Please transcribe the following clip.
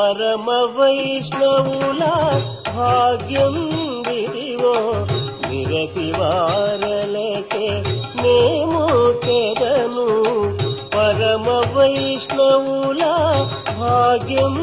పరమ వైష్ణవుల భాగ్యం విదివో నిరతి వారలకే మేము తెరను పరమ వైష్ణవుల భాగ్యం